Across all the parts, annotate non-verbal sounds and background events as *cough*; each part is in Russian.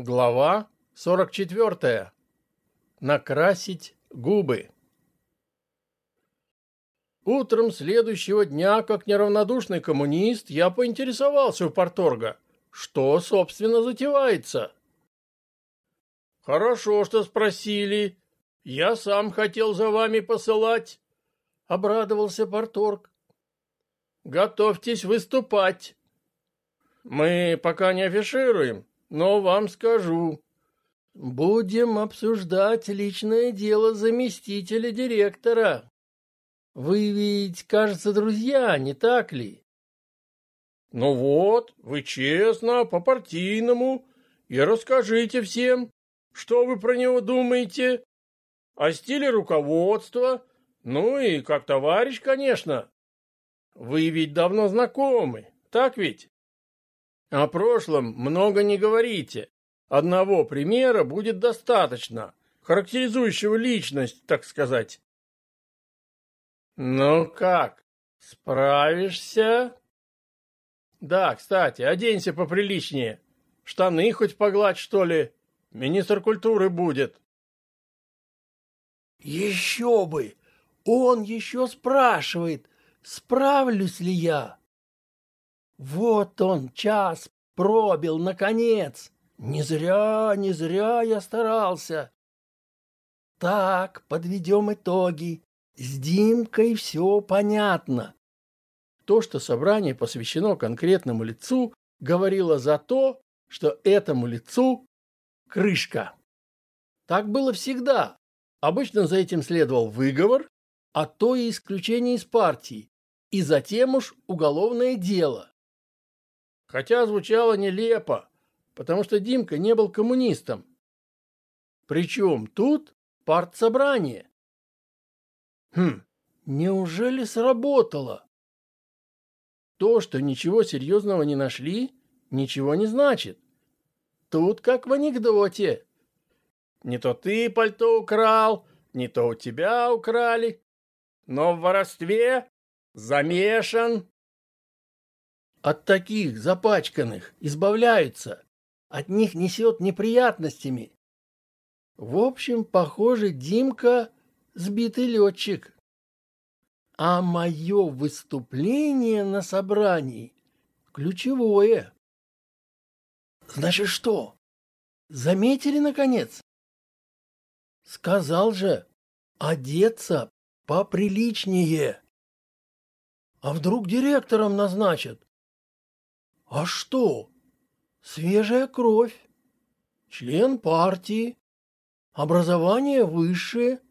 Глава 44. Накрасить губы. Утром следующего дня, как неравнодушный коммунист, я поинтересовался у порторга, что, собственно, затевается. «Хорошо, что спросили. Я сам хотел за вами посылать», — обрадовался порторг. «Готовьтесь выступать. Мы пока не афишируем, но вам скажу. Будем обсуждать личное дело заместителя директора. Вы ведь, кажется, друзья, не так ли? Ну вот, вы честно, по-партийному, и расскажите всем, что вы про него думаете, о стиле руководства, ну и как товарищ, конечно. Вы ведь давно знакомы, так ведь? О прошлом много не говорите. Одного примера будет достаточно, характеризующего личность, так сказать. Ну как, справишься? Да, кстати, оденься поприличнее. Штаны хоть погладь, что ли. Министр культуры будет. Еще бы! Он еще спрашивает, справлюсь ли я. Вот он, час пробил, наконец. Не зря, не зря я старался. Так, подведем итоги. С Димкой все понятно. То, что собрание посвящено конкретному лицу, говорило за то, что этому лицу крышка. Так было всегда. Обычно за этим следовал выговор, а то и исключение из партии, и затем уж уголовное дело. Хотя звучало нелепо, потому что Димка не был коммунистом. Причем тут партсобрание. Хм, неужели сработало? То, что ничего серьезного не нашли, ничего не значит. Тут как в анекдоте. Не то ты пальто украл, не то у тебя украли, но в воровстве замешан от таких запачканных избавляются, от них несет неприятностями. В общем, похоже, Димка сбитый летчик. А мое выступление на собрании ключевое. Значит, что? Заметили, наконец? Сказал же, одеться поприличнее. А вдруг директором назначат? А что? Свежая кровь. Член партии. Образование высшее.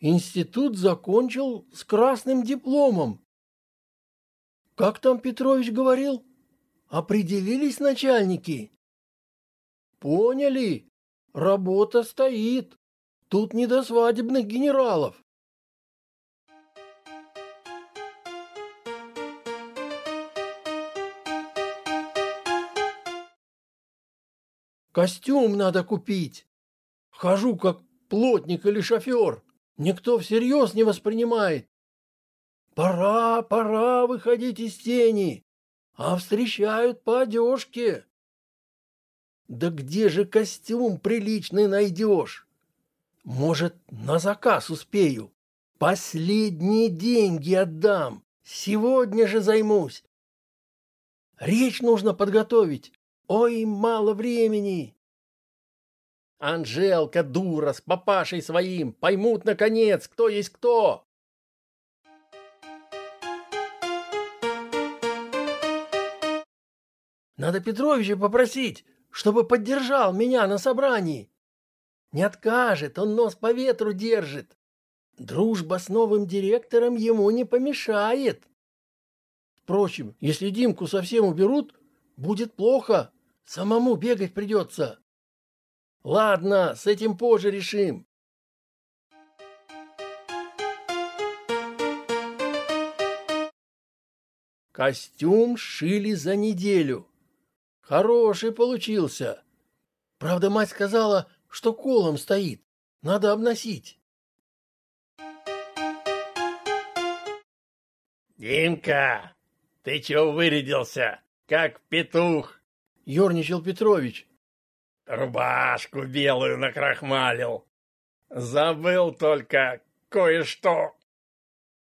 Институт закончил с красным дипломом. Как там Петрович говорил? Определились начальники? Поняли. Работа стоит. Тут не до свадебных генералов. Костюм надо купить. Хожу как плотник или шофер. Никто всерьез не воспринимает. Пора, пора выходить из тени, а встречают по одежке. Да где же костюм приличный найдешь? Может, на заказ успею. Последние деньги отдам. Сегодня же займусь. Речь нужно подготовить. Ой, мало времени. Анжелка, дура, с папашей своим, поймут, наконец, кто есть кто. Надо Петровича попросить, чтобы поддержал меня на собрании. Не откажет, он нос по ветру держит. Дружба с новым директором ему не помешает. Впрочем, если Димку совсем уберут, будет плохо. Самому бегать придется. Ладно, с этим позже решим. Костюм шили за неделю. Хороший получился. Правда, мать сказала, что колом стоит. Надо обносить. «Димка, ты чего вырядился, как петух?» — ерничал Петрович. Рубашку белую накрахмалил. Забыл только кое-что.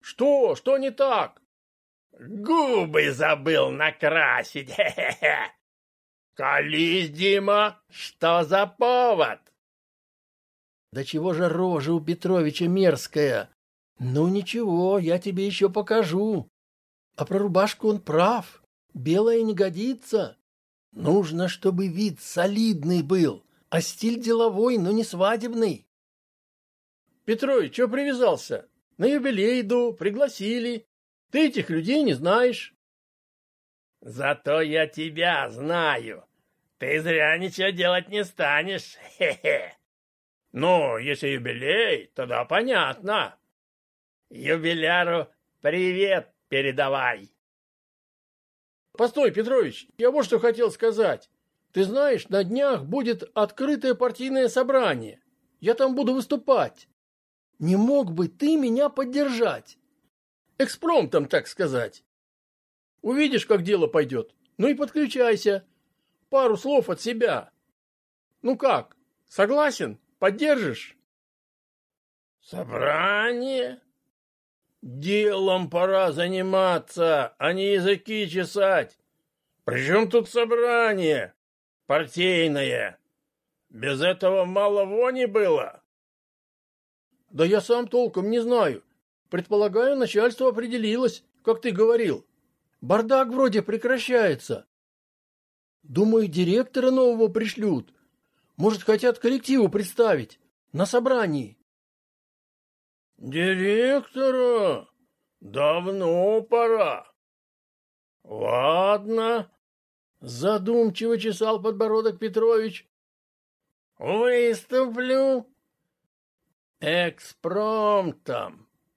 Что? Что не так? Губы забыл накрасить. *laughs* Хе-хе-хе. Колись, Дима, что за повод? Да чего же рожа у Петровича мерзкая? Ну ничего, я тебе еще покажу. А про рубашку он прав. Белая не годится. Нужно, чтобы вид солидный был, а стиль деловой, но не свадебный. Петрович, что привязался? На юбилей иду, пригласили. Ты этих людей не знаешь. Зато я тебя знаю. Ты зря ничего делать не станешь. Хе-хе. Ну, если юбилей, тогда понятно. Юбиляру привет передавай. Постой, Петрович, я вот что хотел сказать. Ты знаешь, на днях будет открытое партийное собрание. Я там буду выступать. Не мог бы ты меня поддержать? Экспромтом, так сказать. Увидишь, как дело пойдет. Ну и подключайся. Пару слов от себя. Ну как, согласен? Поддержишь? Собрание? Делом пора заниматься, а не языки чесать. Причем тут собрание? Партийное. Без этого мало вони было. Да я сам толком не знаю. Предполагаю, начальство определилось, как ты говорил. Бардак вроде прекращается. Думаю, директора нового пришлют. Может, хотят коллективу представить на собрании. Директора? Давно пора. Ладно. Задумчиво чесал подбородок Петрович. Выступлю. Экспромтом.